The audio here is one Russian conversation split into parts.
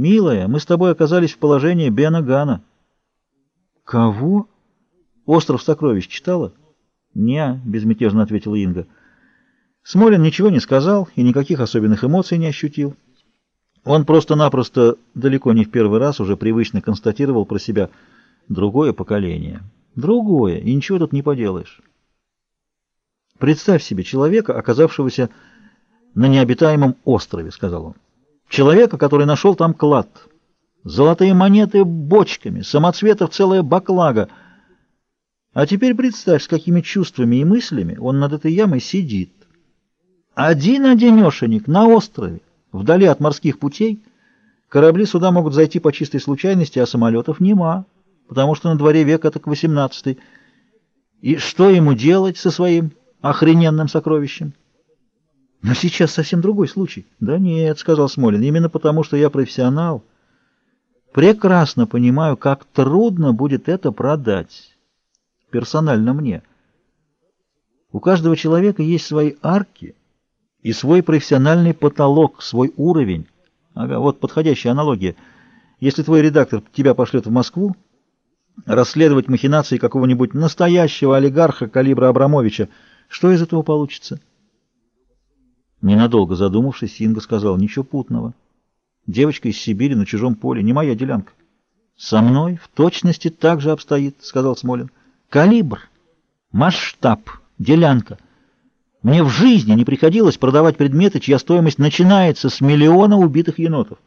Милая, мы с тобой оказались в положении Бена Гана. Кого? Остров сокровищ читала? Не, безмятежно ответила Инга. Смолин ничего не сказал и никаких особенных эмоций не ощутил. Он просто-напросто, далеко не в первый раз, уже привычно констатировал про себя другое поколение. Другое, и ничего тут не поделаешь. Представь себе человека, оказавшегося на необитаемом острове, сказал он. Человека, который нашел там клад. Золотые монеты бочками, самоцветов целая баклага. А теперь представь, с какими чувствами и мыслями он над этой ямой сидит. Один-одинешенек на острове, вдали от морских путей. Корабли сюда могут зайти по чистой случайности, а самолетов нема, потому что на дворе век это к. И что ему делать со своим охрененным сокровищем? Но сейчас совсем другой случай. Да нет, сказал Смолин, именно потому, что я профессионал. Прекрасно понимаю, как трудно будет это продать. Персонально мне. У каждого человека есть свои арки и свой профессиональный потолок, свой уровень. Ага, вот подходящая аналогия. Если твой редактор тебя пошлет в Москву, расследовать махинации какого-нибудь настоящего олигарха калибра Абрамовича, что из этого получится? Ненадолго задумавшись, Инга сказал, ничего путного. Девочка из Сибири на чужом поле, не моя делянка. Со мной в точности так же обстоит, сказал Смолин. Калибр, масштаб, делянка. Мне в жизни не приходилось продавать предметы, чья стоимость начинается с миллиона убитых енотов.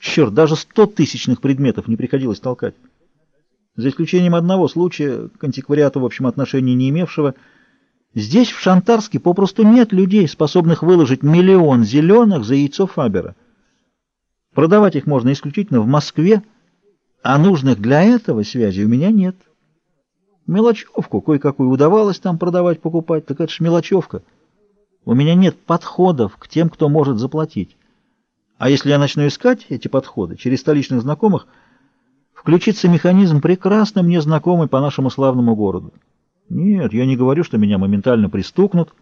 Черт, даже сто тысячных предметов не приходилось толкать. За исключением одного случая, к антиквариату, в общем, отношения не имевшего, Здесь, в Шантарске, попросту нет людей, способных выложить миллион зеленых за яйцо Фабера. Продавать их можно исключительно в Москве, а нужных для этого связей у меня нет. Мелочевку кое-какую удавалось там продавать, покупать, так это ж мелочевка. У меня нет подходов к тем, кто может заплатить. А если я начну искать эти подходы через столичных знакомых, включится механизм, прекрасно мне знакомый по нашему славному городу. Нет, я не говорю, что меня моментально пристукнут.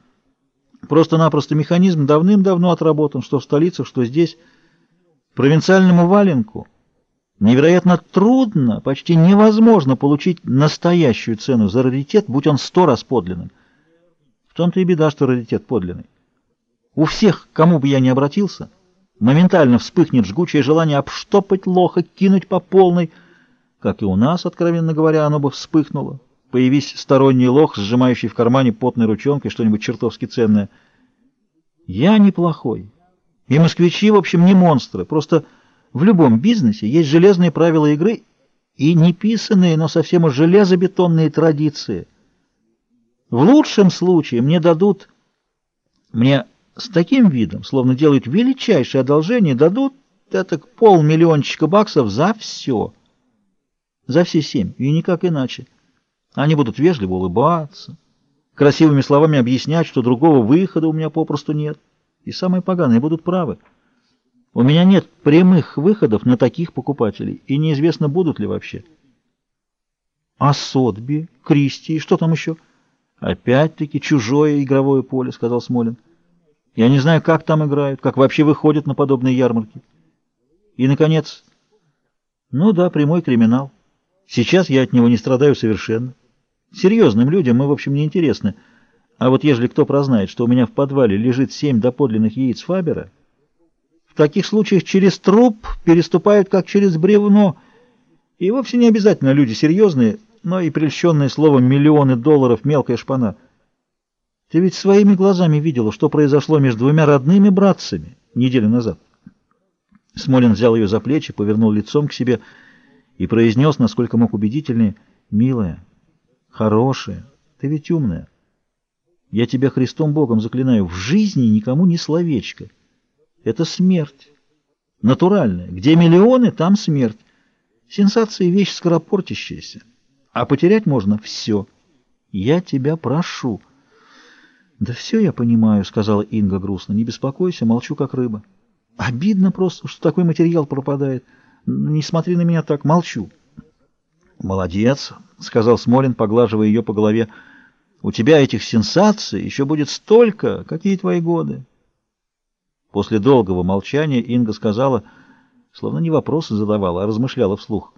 Просто-напросто механизм давным-давно отработан, что в столицах, что здесь. Провинциальному валенку невероятно трудно, почти невозможно получить настоящую цену за раритет, будь он сто раз подлинным. В том-то и беда, что раритет подлинный. У всех, кому бы я ни обратился, моментально вспыхнет жгучее желание обштопать лоха, кинуть по полной, как и у нас, откровенно говоря, оно бы вспыхнуло появись сторонний лох, сжимающий в кармане потной ручонкой что-нибудь чертовски ценное. Я неплохой. И москвичи, в общем, не монстры. Просто в любом бизнесе есть железные правила игры и неписанные, но совсем уж железобетонные традиции. В лучшем случае мне дадут, мне с таким видом, словно делают величайшее одолжение, дадут это полмиллиончика баксов за все. За все семь, и никак иначе. Они будут вежливо улыбаться, красивыми словами объяснять, что другого выхода у меня попросту нет. И самые поганые будут правы. У меня нет прямых выходов на таких покупателей, и неизвестно, будут ли вообще. А Сотби, Кристи, что там еще? Опять-таки чужое игровое поле, сказал Смолин. Я не знаю, как там играют, как вообще выходят на подобные ярмарки. И, наконец, ну да, прямой криминал. Сейчас я от него не страдаю совершенно. Серьезным людям мы, в общем, не интересны. А вот ежели кто прознает, что у меня в подвале лежит семь доподлинных яиц Фабера, в таких случаях через труп переступают как через бревно. И вовсе не обязательно люди серьезные, но и прельщенные словом миллионы долларов мелкая шпана. Ты ведь своими глазами видела, что произошло между двумя родными братцами неделю назад. Смолин взял ее за плечи, повернул лицом к себе и произнес, насколько мог убедительнее, «Милая, Хорошая, ты ведь умная. Я тебя Христом Богом заклинаю, в жизни никому ни словечко. Это смерть. Натуральная. Где миллионы, там смерть. Сенсация — вещь скоропортящаяся. А потерять можно все. Я тебя прошу. Да все я понимаю, — сказала Инга грустно. Не беспокойся, молчу как рыба. Обидно просто, что такой материал пропадает. Не смотри на меня так, молчу. Молодец, — сказал Смолин, поглаживая ее по голове. — У тебя этих сенсаций еще будет столько. Какие твои годы? После долгого молчания Инга сказала, словно не вопросы задавала, а размышляла вслух.